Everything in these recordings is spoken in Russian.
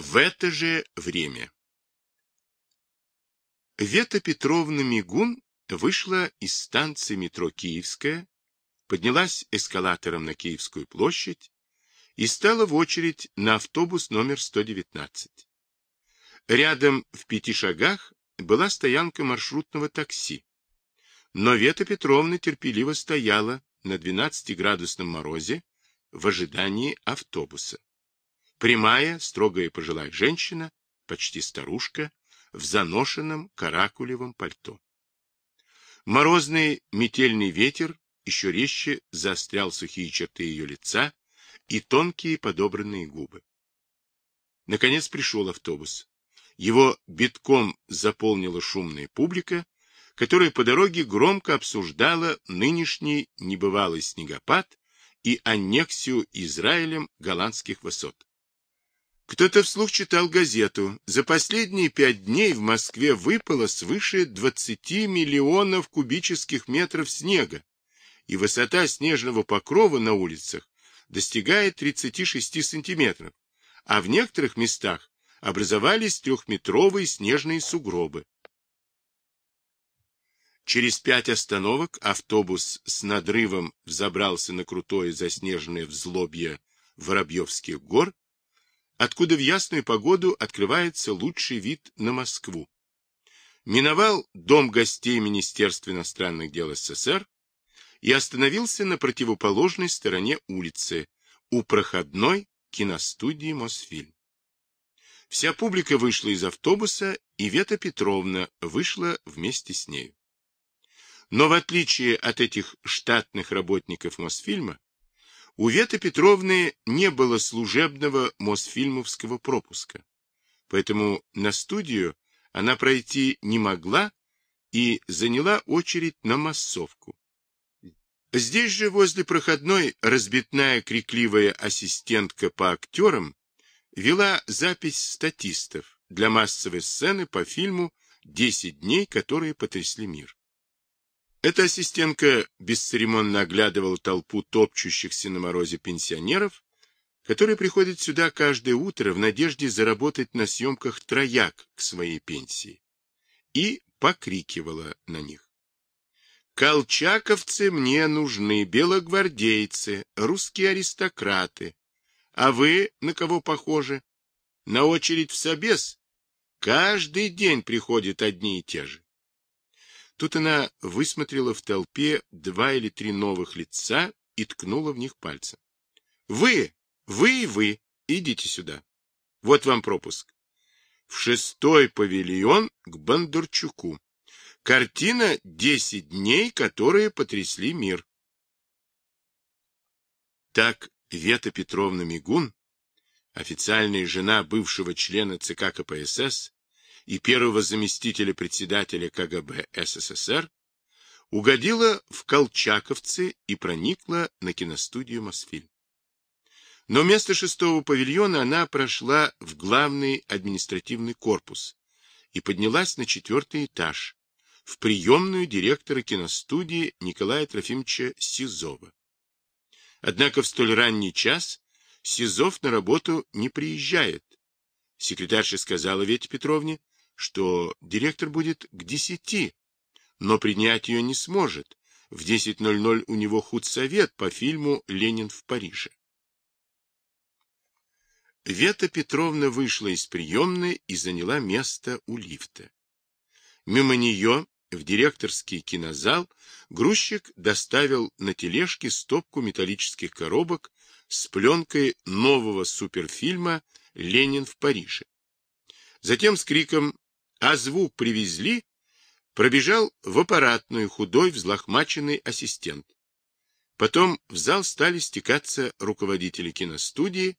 В это же время Вета Петровна Мигун вышла из станции метро Киевская, поднялась эскалатором на Киевскую площадь и стала в очередь на автобус номер 119. Рядом в пяти шагах была стоянка маршрутного такси, но Вета Петровна терпеливо стояла на 12-градусном морозе в ожидании автобуса. Прямая, строгая пожилая женщина, почти старушка, в заношенном каракулевом пальто. Морозный метельный ветер еще резче заострял сухие черты ее лица и тонкие подобранные губы. Наконец пришел автобус. Его битком заполнила шумная публика, которая по дороге громко обсуждала нынешний небывалый снегопад и аннексию Израилем голландских высот. Кто-то вслух читал газету. За последние пять дней в Москве выпало свыше 20 миллионов кубических метров снега, и высота снежного покрова на улицах достигает 36 сантиметров, а в некоторых местах образовались трехметровые снежные сугробы. Через пять остановок автобус с надрывом взобрался на крутое заснеженное взлобье Воробьевских гор откуда в ясную погоду открывается лучший вид на Москву. Миновал дом гостей Министерства иностранных дел СССР и остановился на противоположной стороне улицы, у проходной киностудии Мосфильм. Вся публика вышла из автобуса, и Вета Петровна вышла вместе с нею. Но в отличие от этих штатных работников Мосфильма, у Веты Петровны не было служебного Мосфильмовского пропуска, поэтому на студию она пройти не могла и заняла очередь на массовку. Здесь же возле проходной разбитная крикливая ассистентка по актерам вела запись статистов для массовой сцены по фильму «Десять дней, которые потрясли мир». Эта ассистентка бесцеремонно оглядывала толпу топчущихся на морозе пенсионеров, которые приходят сюда каждое утро в надежде заработать на съемках трояк к своей пенсии, и покрикивала на них. Колчаковцы мне нужны, белогвардейцы, русские аристократы. А вы на кого похожи? На очередь в собес? Каждый день приходят одни и те же. Тут она высмотрела в толпе два или три новых лица и ткнула в них пальцем. «Вы! Вы и вы! Идите сюда! Вот вам пропуск. В шестой павильон к Бондарчуку. Картина «Десять дней, которые потрясли мир». Так Вета Петровна Мигун, официальная жена бывшего члена ЦК КПСС, и первого заместителя председателя КГБ СССР, угодила в Колчаковцы и проникла на киностудию Мосфильм. Но вместо шестого павильона она прошла в главный административный корпус и поднялась на четвертый этаж, в приемную директора киностудии Николая Трофимовича Сизова. Однако в столь ранний час Сизов на работу не приезжает. Секретарша сказала Вете Петровне, что директор будет к десяти, но принять ее не сможет. В 10.00 у него худсовет по фильму «Ленин в Париже». Вета Петровна вышла из приемной и заняла место у лифта. Мимо нее в директорский кинозал грузчик доставил на тележке стопку металлических коробок с пленкой нового суперфильма «Ленин в Париже». Затем с криком а звук привезли, пробежал в аппаратную худой взлохмаченный ассистент. Потом в зал стали стекаться руководители киностудии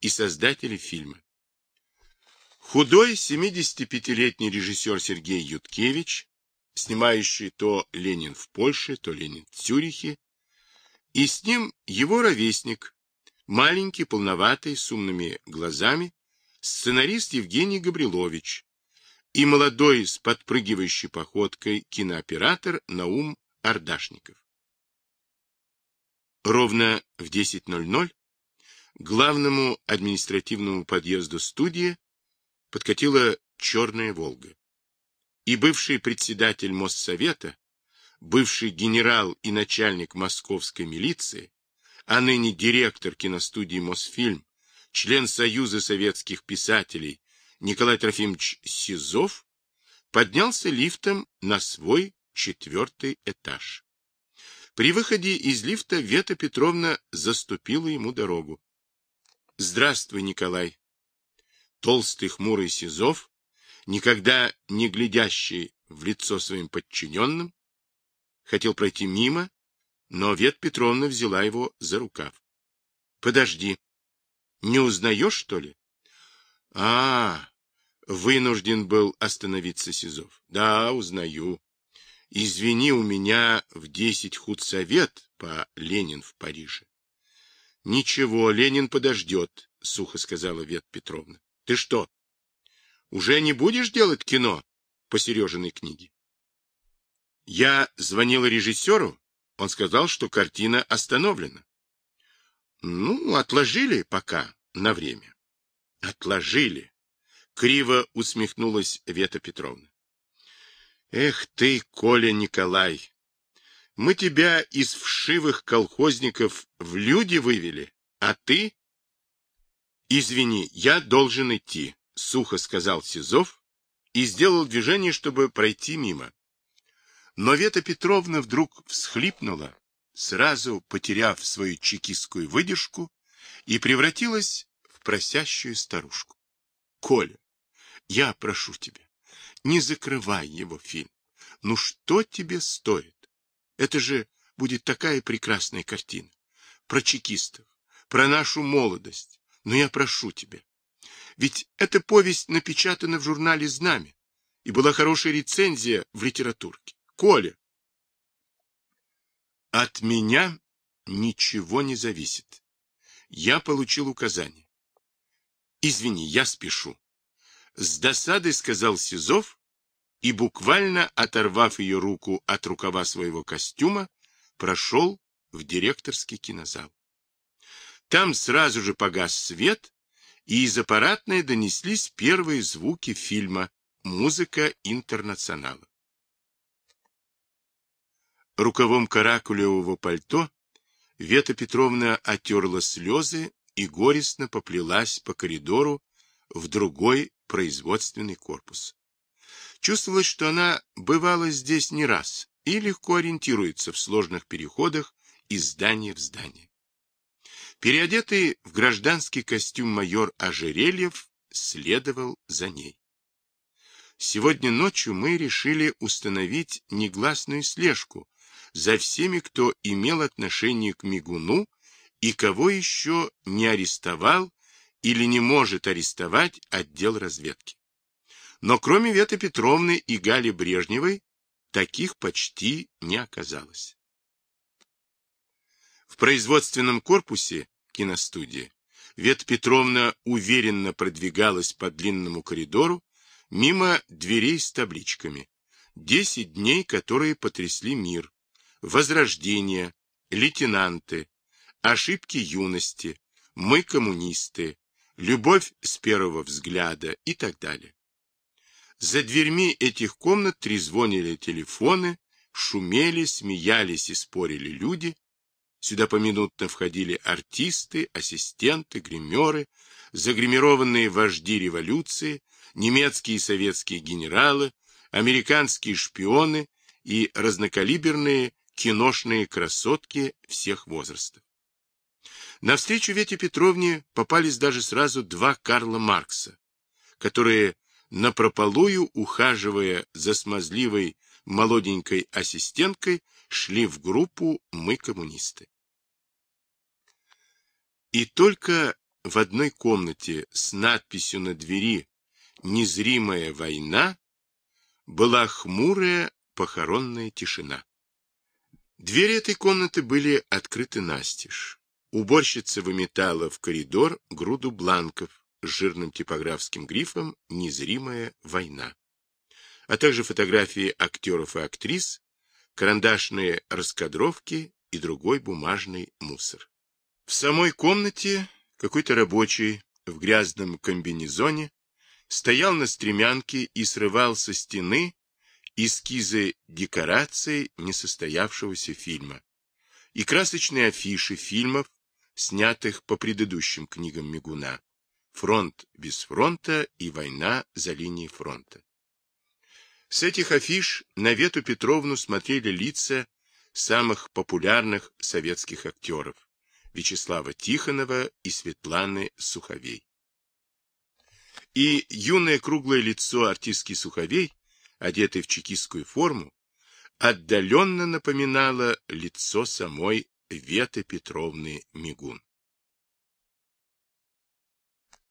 и создатели фильма. Худой 75-летний режиссер Сергей Юткевич, снимающий то «Ленин в Польше», то «Ленин в Цюрихе», и с ним его ровесник, маленький, полноватый, с умными глазами, сценарист Евгений Габрилович, и молодой с подпрыгивающей походкой кинооператор Наум Ардашников. Ровно в 10.00 главному административному подъезду студии подкатила черная «Волга». И бывший председатель Моссовета, бывший генерал и начальник московской милиции, а ныне директор киностудии «Мосфильм», член Союза советских писателей Николай Трофимович Сизов, поднялся лифтом на свой четвертый этаж. При выходе из лифта Вета Петровна заступила ему дорогу. — Здравствуй, Николай. Толстый хмурый Сизов, никогда не глядящий в лицо своим подчиненным, хотел пройти мимо, но Вет Петровна взяла его за рукав. — Подожди. Не узнаешь, что ли? — А, вынужден был остановиться Сизов. — Да, узнаю. Извини, у меня в десять худсовет по Ленин в Париже. — Ничего, Ленин подождет, — сухо сказала Вет Петровна. — Ты что, уже не будешь делать кино по Сережиной книге? Я звонила режиссеру, он сказал, что картина остановлена. Ну, отложили пока, на время. Отложили. Криво усмехнулась Вета Петровна. Эх ты, Коля Николай, мы тебя из вшивых колхозников в люди вывели, а ты... Извини, я должен идти, сухо сказал Сизов и сделал движение, чтобы пройти мимо. Но Вета Петровна вдруг всхлипнула, сразу потеряв свою чекистскую выдержку, и превратилась в просящую старушку. — Коля, я прошу тебя, не закрывай его фильм. Ну что тебе стоит? Это же будет такая прекрасная картина. Про чекистов, про нашу молодость. Но я прошу тебя. Ведь эта повесть напечатана в журнале «Знамя», и была хорошая рецензия в литературке. Коля! От меня ничего не зависит. Я получил указание. Извини, я спешу. С досадой сказал Сизов и, буквально оторвав ее руку от рукава своего костюма, прошел в директорский кинозал. Там сразу же погас свет, и из аппаратной донеслись первые звуки фильма «Музыка интернационала». Рукавом каракулевого пальто Вета Петровна отерла слезы и горестно поплелась по коридору в другой производственный корпус. Чувствовалось, что она бывала здесь не раз и легко ориентируется в сложных переходах из здания в здание. Переодетый в гражданский костюм майор Ожерельев следовал за ней. Сегодня ночью мы решили установить негласную слежку за всеми, кто имел отношение к Мигуну и кого еще не арестовал или не может арестовать отдел разведки. Но кроме Веты Петровны и Гали Брежневой, таких почти не оказалось. В производственном корпусе киностудии Вета Петровна уверенно продвигалась по длинному коридору мимо дверей с табличками. Десять дней, которые потрясли мир. Возрождение, лейтенанты, ошибки юности, мы коммунисты, любовь с первого взгляда и так далее. За дверьми этих комнат трезвонили телефоны, шумели, смеялись и спорили люди. Сюда поминутно входили артисты, ассистенты, гримеры, загримированные вожди революции, немецкие и советские генералы, американские шпионы и разнокалиберные киношные красотки всех возрастов. На встречу Вете Петровне попались даже сразу два Карла Маркса, которые, напропалую ухаживая за смазливой молоденькой ассистенткой, шли в группу «Мы коммунисты». И только в одной комнате с надписью на двери «Незримая война» была хмурая похоронная тишина. Двери этой комнаты были открыты настежь. Уборщица выметала в коридор груду бланков с жирным типографским грифом «Незримая война», а также фотографии актеров и актрис, карандашные раскадровки и другой бумажный мусор. В самой комнате какой-то рабочий в грязном комбинезоне стоял на стремянке и срывал со стены эскизы декораций несостоявшегося фильма и красочные афиши фильмов, снятых по предыдущим книгам Мигуна «Фронт без фронта» и «Война за линией фронта». С этих афиш на Вету Петровну смотрели лица самых популярных советских актеров Вячеслава Тихонова и Светланы Суховей. И юное круглое лицо артистки Суховей, одетой в чекистскую форму, отдаленно напоминало лицо самой Веты Петровны Мигун.